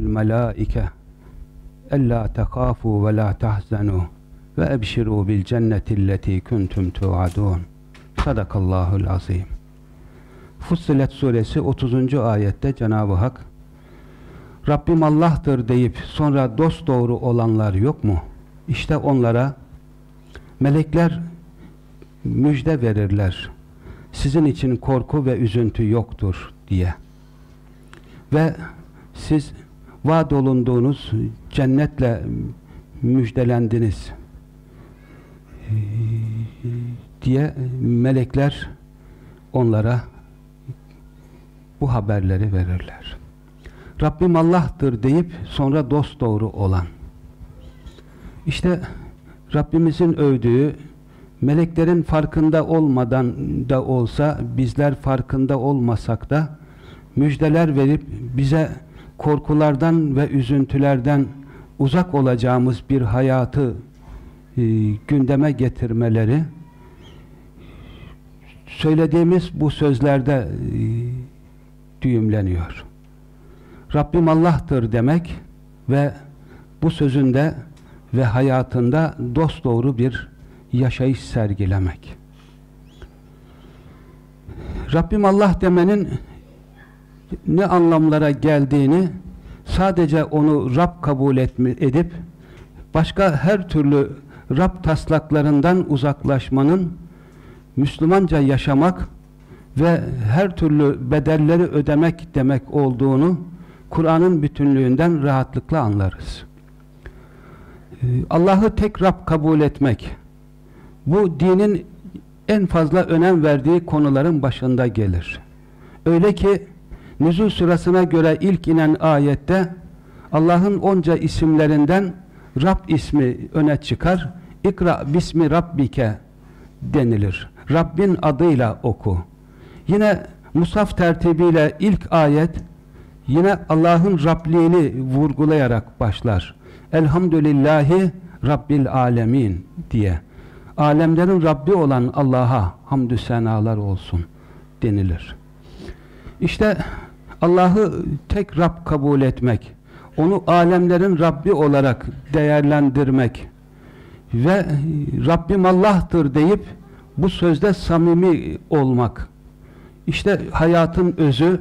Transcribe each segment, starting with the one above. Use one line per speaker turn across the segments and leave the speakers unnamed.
melâike ellâ tekâfû ve lâ tahzenû ve ebşirû bil cennetilleti kuntum tu'adûn. Sadakallahul azim. Fussilet suresi 30. ayette Cenab-ı Hak Rabbim Allah'tır deyip sonra dost doğru olanlar yok mu? İşte onlara melekler müjde verirler. Sizin için korku ve üzüntü yoktur diye. Ve siz vaad olunduğunuz cennetle müjdelendiniz diye melekler onlara bu haberleri verirler. Rabbim Allah'tır deyip sonra dost doğru olan. İşte Rabbimizin övdüğü meleklerin farkında olmadan da olsa bizler farkında olmasak da müjdeler verip bize korkulardan ve üzüntülerden uzak olacağımız bir hayatı e, gündeme getirmeleri söylediğimiz bu sözlerde e, düğümleniyor. Rabbim Allah'tır demek ve bu sözünde ve hayatında dosdoğru bir yaşayış sergilemek. Rabbim Allah demenin ne anlamlara geldiğini sadece onu Rab kabul etme, edip başka her türlü Rab taslaklarından uzaklaşmanın Müslümanca yaşamak ve her türlü bedelleri ödemek demek olduğunu Kur'an'ın bütünlüğünden rahatlıkla anlarız. Allah'ı tek Rab kabul etmek bu dinin en fazla önem verdiği konuların başında gelir. Öyle ki nüzul sırasına göre ilk inen ayette Allah'ın onca isimlerinden Rab ismi öne çıkar. İkra bismi rabbike denilir. Rabbin adıyla oku. Yine Musaf tertibiyle ilk ayet yine Allah'ın Rabliğini vurgulayarak başlar. Elhamdülillahi Rabbil alemin diye. Alemlerin Rabbi olan Allah'a hamdü senalar olsun denilir. İşte Allah'ı tek Rab kabul etmek, onu alemlerin Rabbi olarak değerlendirmek ve Rabbim Allah'tır deyip bu sözde samimi olmak. İşte hayatın özü,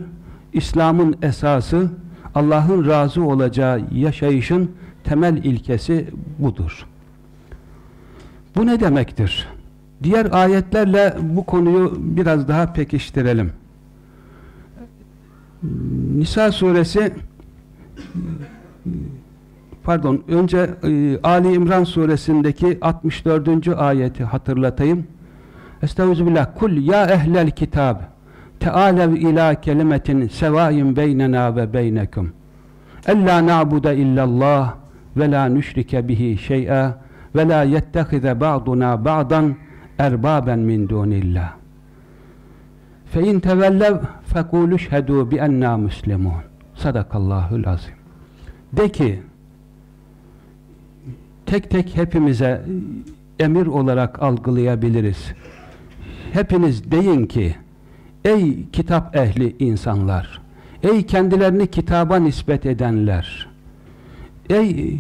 İslam'ın esası, Allah'ın razı olacağı yaşayışın temel ilkesi budur. Bu ne demektir? Diğer ayetlerle bu konuyu biraz daha pekiştirelim. Nisa suresi pardon önce e, Ali İmran suresindeki 64. ayeti hatırlatayım. Estağfirullah. Kul ya ehlel kitab tealev ila kelimetin sevayin beynena ve beynekum. Ella na'bude illallah ve la nüşrike bihi şey'a ve la yettehize ba'duna ba'dan erbaben min dunillah. Tevellev fekulu şhedû bi enna muslimun. Sadakallahul azim. De ki tek tek hepimize emir olarak algılayabiliriz. Hepiniz deyin ki ey kitap ehli insanlar ey kendilerini kitaba nispet edenler ey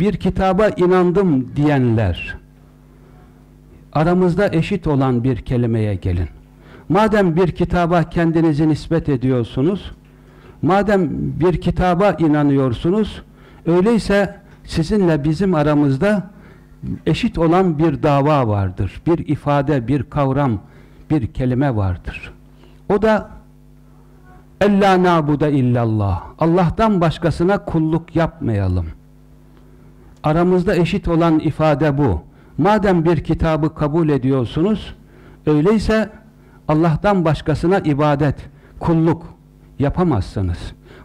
bir kitaba inandım diyenler aramızda eşit olan bir kelimeye gelin. Madem bir kitaba kendinizi nispet ediyorsunuz madem bir kitaba inanıyorsunuz, öyleyse sizinle bizim aramızda eşit olan bir dava vardır. Bir ifade, bir kavram, bir kelime vardır. O da Ella nabude illallah. Allah'tan başkasına kulluk yapmayalım. Aramızda eşit olan ifade bu. Madem bir kitabı kabul ediyorsunuz, öyleyse Allah'tan başkasına ibadet, kulluk yapamazsınız.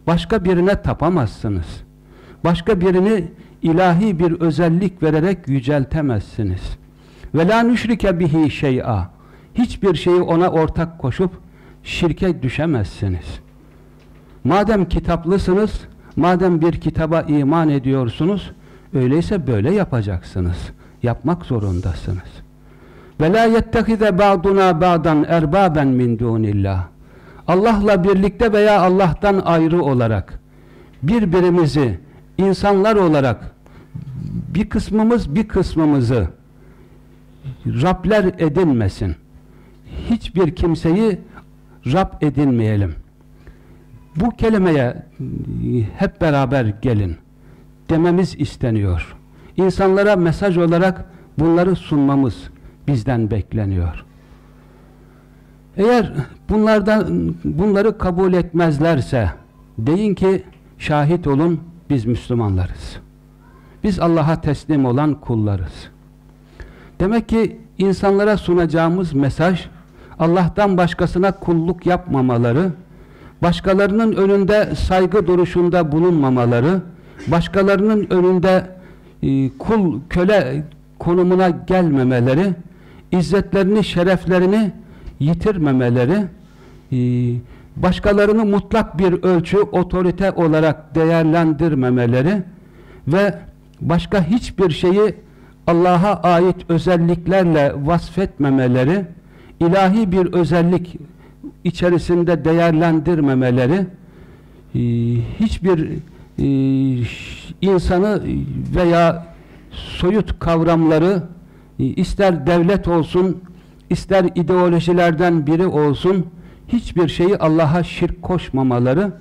Başka birine tapamazsınız. Başka birini ilahi bir özellik vererek yüceltemezsiniz. Ve la nüşrike bihi şey'a. Hiçbir şeyi ona ortak koşup şirke düşemezsiniz. Madem kitaplısınız, madem bir kitaba iman ediyorsunuz, öyleyse böyle yapacaksınız. Yapmak zorundasınız. Ve la yettehize ba'duna ba'dan erbaben min dunillah. Allah'la birlikte veya Allah'tan ayrı olarak birbirimizi insanlar olarak bir kısmımız bir kısmımızı Rabler edinmesin. Hiçbir kimseyi Rab edinmeyelim. Bu kelimeye hep beraber gelin dememiz isteniyor. İnsanlara mesaj olarak bunları sunmamız bizden bekleniyor. Eğer bunlardan bunları kabul etmezlerse deyin ki şahit olun biz Müslümanlarız. Biz Allah'a teslim olan kullarız. Demek ki insanlara sunacağımız mesaj Allah'tan başkasına kulluk yapmamaları, başkalarının önünde saygı duruşunda bulunmamaları, başkalarının önünde e, kul, köle konumuna gelmemeleri, izzetlerini, şereflerini yitirmemeleri, e, başkalarını mutlak bir ölçü, otorite olarak değerlendirmemeleri ve başka hiçbir şeyi Allah'a ait özelliklerle vasfetmemeleri, ilahi bir özellik içerisinde değerlendirmemeleri, e, hiçbir e, insanı veya soyut kavramları ister devlet olsun, ister ideolojilerden biri olsun, hiçbir şeyi Allah'a şirk koşmamaları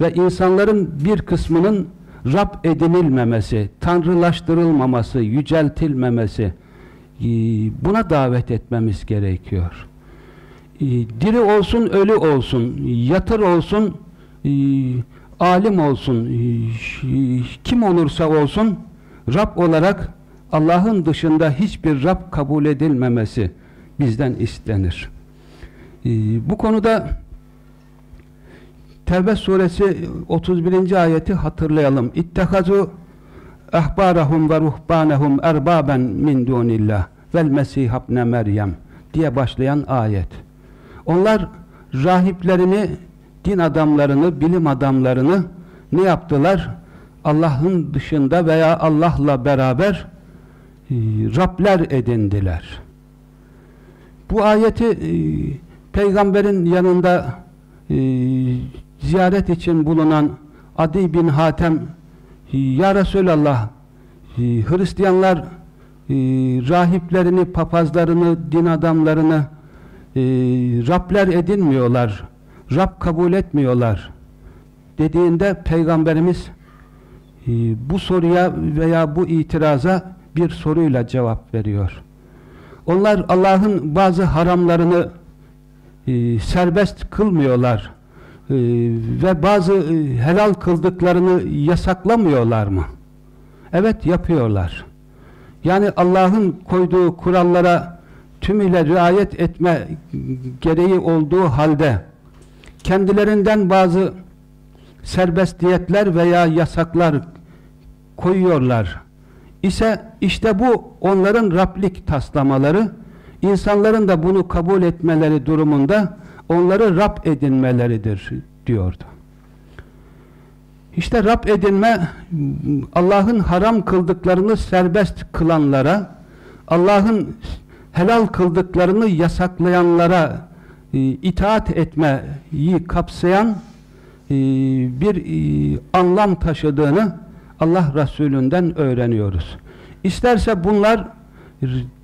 ve insanların bir kısmının Rab edinilmemesi, tanrılaştırılmaması, yüceltilmemesi buna davet etmemiz gerekiyor. Diri olsun, ölü olsun, yatır olsun, alim olsun, kim olursa olsun Rab olarak Allah'ın dışında hiçbir Rab kabul edilmemesi bizden istenir. Bu konuda Tevbe suresi 31. ayeti hatırlayalım. İttehazu ahbarahum ve ruhbanehum erbaben min dunillah vel mesih ibne Meryem diye başlayan ayet. Onlar rahiplerini, din adamlarını, bilim adamlarını ne yaptılar? Allah'ın dışında veya Allah'la beraber Rabler edindiler. Bu ayeti e, peygamberin yanında e, ziyaret için bulunan Adi bin Hatem Ya Resulallah Hristiyanlar rahiplerini, papazlarını, din adamlarını Rabler edinmiyorlar. Rab kabul etmiyorlar. Dediğinde Peygamberimiz bu soruya veya bu itiraza bir soruyla cevap veriyor. Onlar Allah'ın bazı haramlarını e, serbest kılmıyorlar e, ve bazı e, helal kıldıklarını yasaklamıyorlar mı? Evet yapıyorlar. Yani Allah'ın koyduğu kurallara tümüyle riayet etme gereği olduğu halde kendilerinden bazı serbestiyetler veya yasaklar koyuyorlar ise işte bu onların Rablik taslamaları insanların da bunu kabul etmeleri durumunda onları Rab edinmeleridir diyordu. İşte Rab edinme Allah'ın haram kıldıklarını serbest kılanlara Allah'ın helal kıldıklarını yasaklayanlara e, itaat etmeyi kapsayan e, bir e, anlam taşıdığını Allah Resulünden öğreniyoruz. İsterse bunlar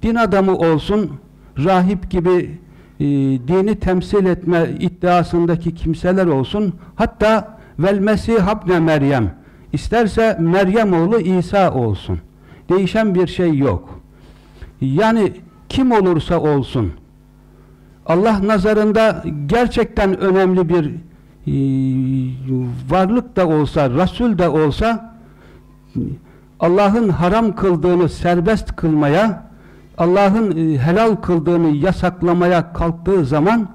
din adamı olsun, rahip gibi e, dini temsil etme iddiasındaki kimseler olsun, hatta vel Mesih habne Meryem isterse Meryem oğlu İsa olsun. Değişen bir şey yok. Yani kim olursa olsun Allah nazarında gerçekten önemli bir e, varlık da olsa, Resul de olsa Allah'ın haram kıldığını serbest kılmaya, Allah'ın e, helal kıldığını yasaklamaya kalktığı zaman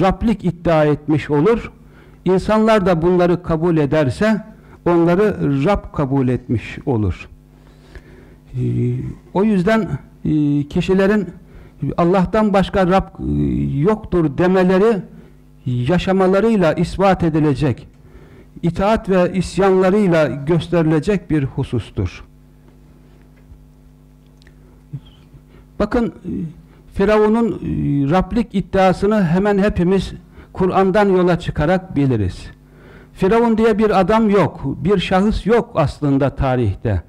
Rablik iddia etmiş olur. İnsanlar da bunları kabul ederse onları Rab kabul etmiş olur. E, o yüzden e, kişilerin Allah'tan başka Rab yoktur demeleri yaşamalarıyla ispat edilecek itaat ve isyanlarıyla gösterilecek bir husustur. Bakın Firavun'un e, Rablik iddiasını hemen hepimiz Kur'an'dan yola çıkarak biliriz. Firavun diye bir adam yok, bir şahıs yok aslında tarihte.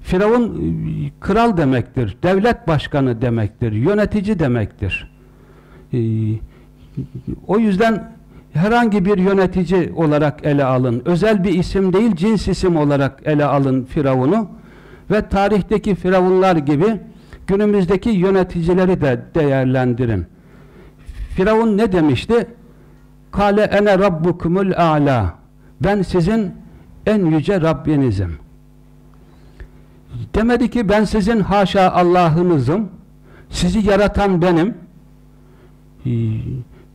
Firavun e, kral demektir, devlet başkanı demektir, yönetici demektir. E, o yüzden herhangi bir yönetici olarak ele alın. Özel bir isim değil, cins isim olarak ele alın Firavun'u ve tarihteki Firavunlar gibi günümüzdeki yöneticileri de değerlendirin. Firavun ne demişti? Kale ene rabbukumul a'la. Ben sizin en yüce Rabbinizim. Demedi ki ben sizin haşa Allah'ınızım. Sizi yaratan benim.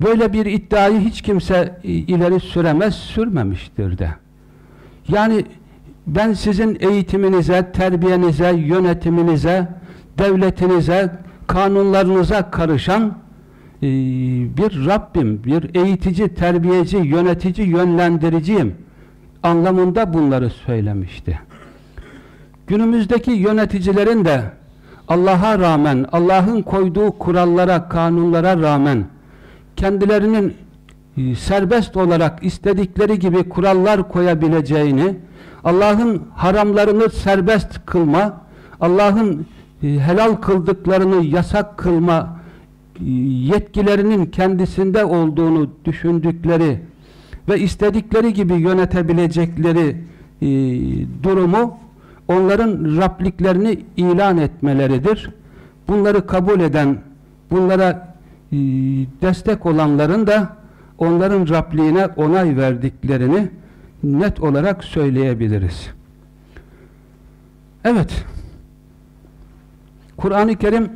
Böyle bir iddiayı hiç kimse ileri süremez, sürmemiştir de. Yani ben sizin eğitiminize, terbiyenize, yönetiminize, devletinize, kanunlarınıza karışan bir Rabbim, bir eğitici, terbiyeci, yönetici, yönlendiriciyim anlamında bunları söylemişti. Günümüzdeki yöneticilerin de Allah'a rağmen, Allah'ın koyduğu kurallara, kanunlara rağmen kendilerinin e, serbest olarak istedikleri gibi kurallar koyabileceğini, Allah'ın haramlarını serbest kılma, Allah'ın e, helal kıldıklarını yasak kılma e, yetkilerinin kendisinde olduğunu düşündükleri ve istedikleri gibi yönetebilecekleri durumu onların Rabliklerini ilan etmeleridir. Bunları kabul eden, bunlara destek olanların da onların Rabliğine onay verdiklerini net olarak söyleyebiliriz. Evet. Kur'an-ı Kerim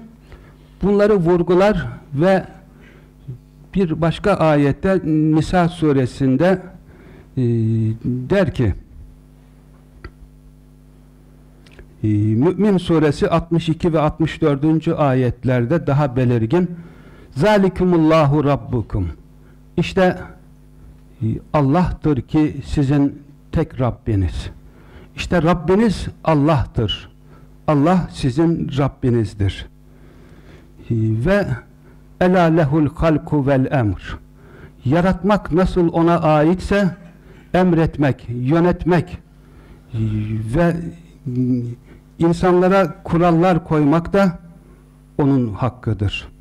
bunları vurgular ve bir başka ayette Nisa suresinde e, der ki e, Mü'min suresi 62 ve 64. ayetlerde daha belirgin Zalikumullahu Rabbukum. İşte e, Allah'tır ki sizin tek Rabbiniz. İşte Rabbiniz Allah'tır. Allah sizin Rabbinizdir. E, ve ela lehul halku vel emr. Yaratmak nasıl ona aitse emretmek, yönetmek e, ve insanlara kurallar koymak da onun hakkıdır.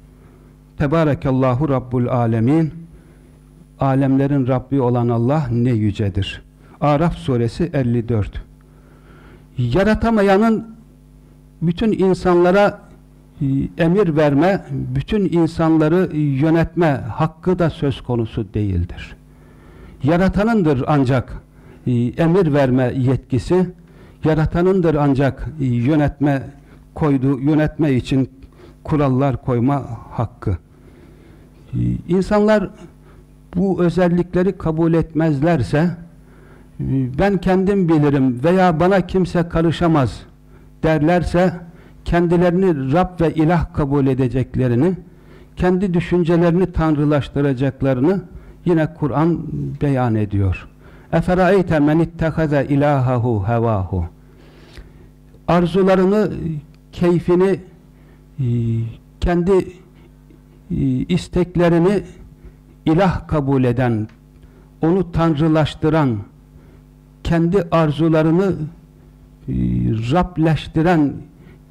Tebarekallahu Rabbul Alemin Alemlerin Rabbi olan Allah ne yücedir. Araf suresi 54 Yaratamayanın bütün insanlara e, emir verme, bütün insanları yönetme hakkı da söz konusu değildir. Yaratanındır ancak e, emir verme yetkisi, yaratanındır ancak e, yönetme koydu, yönetme için kurallar koyma hakkı. Ee, insanlar bu özellikleri kabul etmezlerse e, ben kendim bilirim veya bana kimse karışamaz derlerse kendilerini Rab ve ilah kabul edeceklerini kendi düşüncelerini tanrılaştıracaklarını yine Kur'an beyan ediyor. Eferaeyte men ittehaze ilahahu hevahu arzularını, keyfini e, kendi isteklerini ilah kabul eden, onu tanrılaştıran, kendi arzularını e, Rableştiren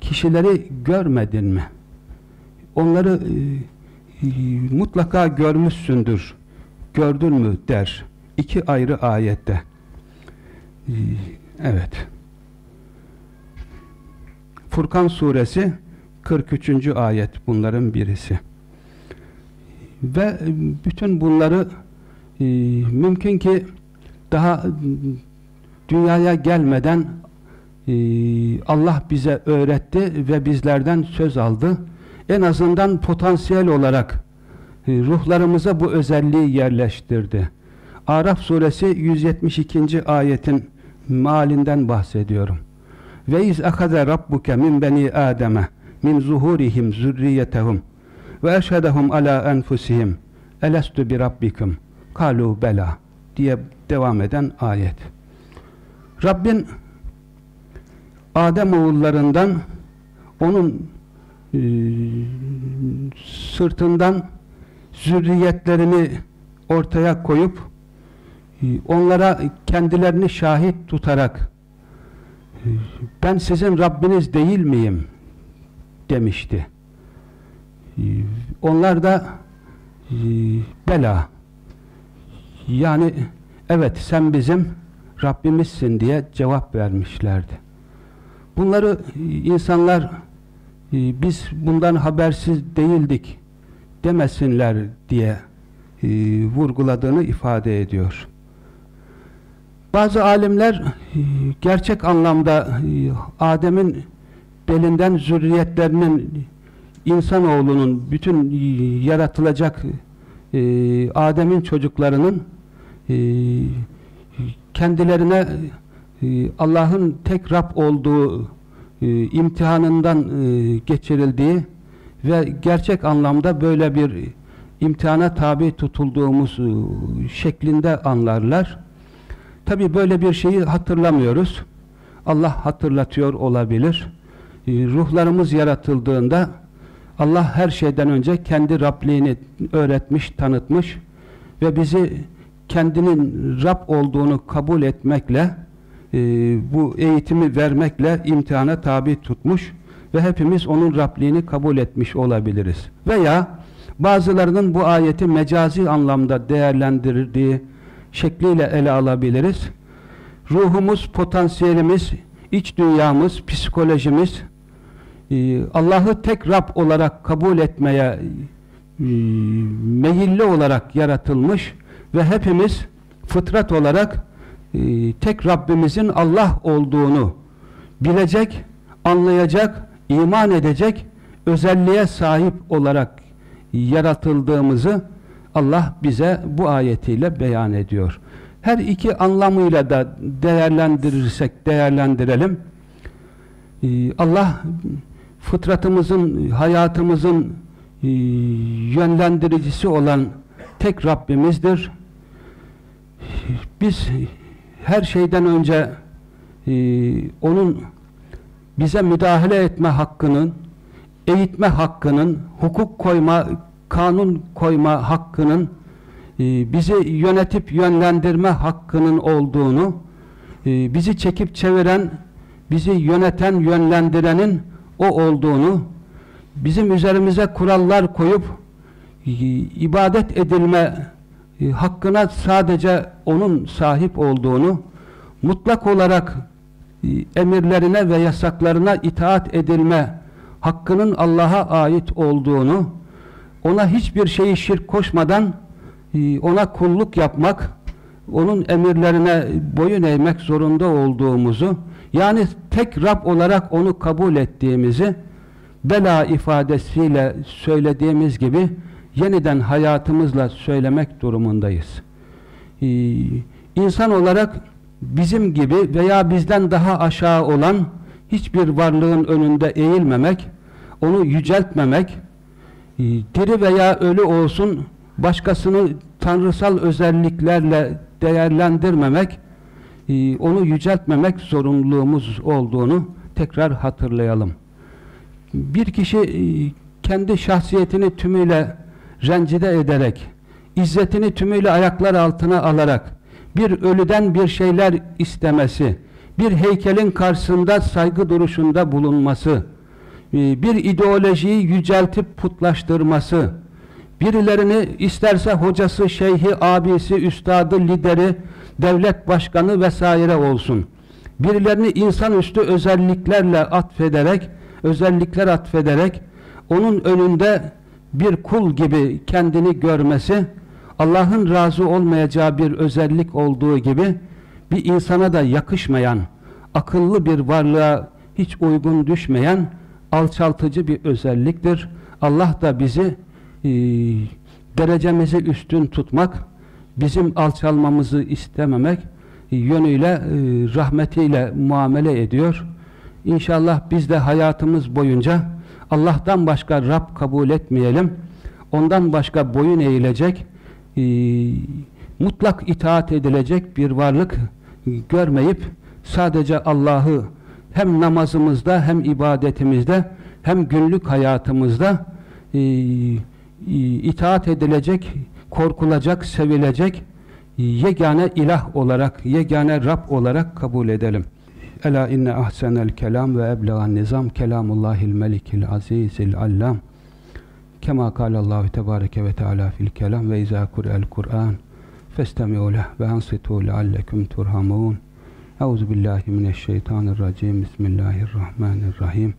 kişileri görmedin mi? Onları e, mutlaka görmüşsündür. Gördün mü der. İki ayrı ayette. Evet. Furkan suresi 43. ayet bunların birisi. Ve bütün bunları e, mümkün ki daha dünyaya gelmeden e, Allah bize öğretti ve bizlerden söz aldı. En azından potansiyel olarak e, ruhlarımıza bu özelliği yerleştirdi. Araf suresi 172. ayetin malinden bahsediyorum. Ve iz akaza rabbuke min beni ademe min zuhurihim zürriyetehum ve eşhedehum ala enfusihim elestu bi rabbikum kalu bela diye devam eden ayet. Rabbin Adem oğullarından onun e, sırtından zürriyetlerini ortaya koyup e, onlara kendilerini şahit tutarak e, ben sizin Rabbiniz değil miyim demişti. E, onlar da e, bela yani evet sen bizim Rabbimizsin diye cevap vermişlerdi. Bunları insanlar biz bundan habersiz değildik demesinler diye vurguladığını ifade ediyor. Bazı alimler gerçek anlamda Adem'in belinden zürriyetlerinin insanoğlunun bütün yaratılacak Adem'in çocuklarının kendilerine Allah'ın tek Rab olduğu imtihanından geçirildiği ve gerçek anlamda böyle bir imtihana tabi tutulduğumuz şeklinde anlarlar. Tabi böyle bir şeyi hatırlamıyoruz. Allah hatırlatıyor olabilir. Ruhlarımız yaratıldığında Allah her şeyden önce kendi Rabliğini öğretmiş, tanıtmış ve bizi kendinin Rab olduğunu kabul etmekle e, bu eğitimi vermekle imtihana tabi tutmuş ve hepimiz onun Rabliğini kabul etmiş olabiliriz. Veya bazılarının bu ayeti mecazi anlamda değerlendirdiği şekliyle ele alabiliriz. Ruhumuz, potansiyelimiz, iç dünyamız, psikolojimiz Allah'ı tek Rab olarak kabul etmeye e, meyilli olarak yaratılmış ve hepimiz fıtrat olarak e, tek Rabbimizin Allah olduğunu bilecek, anlayacak, iman edecek özelliğe sahip olarak yaratıldığımızı Allah bize bu ayetiyle beyan ediyor. Her iki anlamıyla da değerlendirirsek değerlendirelim. Ee, Allah fıtratımızın, hayatımızın e, yönlendiricisi olan tek Rabbimizdir. Biz her şeyden önce e, onun bize müdahale etme hakkının, eğitme hakkının, hukuk koyma, kanun koyma hakkının, e, bizi yönetip yönlendirme hakkının olduğunu, bizi çekip çeviren, bizi yöneten, yönlendirenin o olduğunu, bizim üzerimize kurallar koyup ibadet edilme hakkına sadece onun sahip olduğunu, mutlak olarak emirlerine ve yasaklarına itaat edilme hakkının Allah'a ait olduğunu, ona hiçbir şeyi şirk koşmadan ona kulluk yapmak, onun emirlerine boyun eğmek zorunda olduğumuzu, yani tek Rab olarak onu kabul ettiğimizi, bela ifadesiyle söylediğimiz gibi, yeniden hayatımızla söylemek durumundayız. Ee, insan olarak bizim gibi veya bizden daha aşağı olan hiçbir varlığın önünde eğilmemek, onu yüceltmemek, e, diri veya ölü olsun başkasını tanrısal özelliklerle değerlendirmemek, e, onu yüceltmemek zorunluluğumuz olduğunu tekrar hatırlayalım. Bir kişi e, kendi şahsiyetini tümüyle rencide ederek, izzetini tümüyle ayaklar altına alarak, bir ölüden bir şeyler istemesi, bir heykelin karşısında saygı duruşunda bulunması, e, bir ideolojiyi yüceltip putlaştırması, Birilerini isterse hocası, şeyhi, abisi, üstadı, lideri, devlet başkanı vesaire olsun. Birilerini insanüstü özelliklerle atfederek, özellikler atfederek onun önünde bir kul gibi kendini görmesi, Allah'ın razı olmayacağı bir özellik olduğu gibi bir insana da yakışmayan, akıllı bir varlığa hiç uygun düşmeyen alçaltıcı bir özelliktir. Allah da bizi e, derecemizi üstün tutmak, bizim alçalmamızı istememek yönüyle e, rahmetiyle muamele ediyor. İnşallah biz de hayatımız boyunca Allah'tan başka Rab kabul etmeyelim. Ondan başka boyun eğilecek, e, mutlak itaat edilecek bir varlık görmeyip sadece Allah'ı hem namazımızda hem ibadetimizde hem günlük hayatımızda e, itaat edilecek, korkulacak, sevilecek yegane ilah olarak, yegane Rab olarak kabul edelim. Ela inne ahsenel kelam ve eblegan nizam kelamullahil melikil azizil allam. Kema kâlallahu tebareke ve teâlâ fil kelam ve izâ kur'el kur'an festemi'u leh ve ansitû leallekum turhamûn. Euzu billahi mineşşeytanirracim Bismillahirrahmanirrahim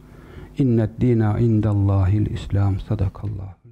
İnned dîne indallâhil İslam Sadakallah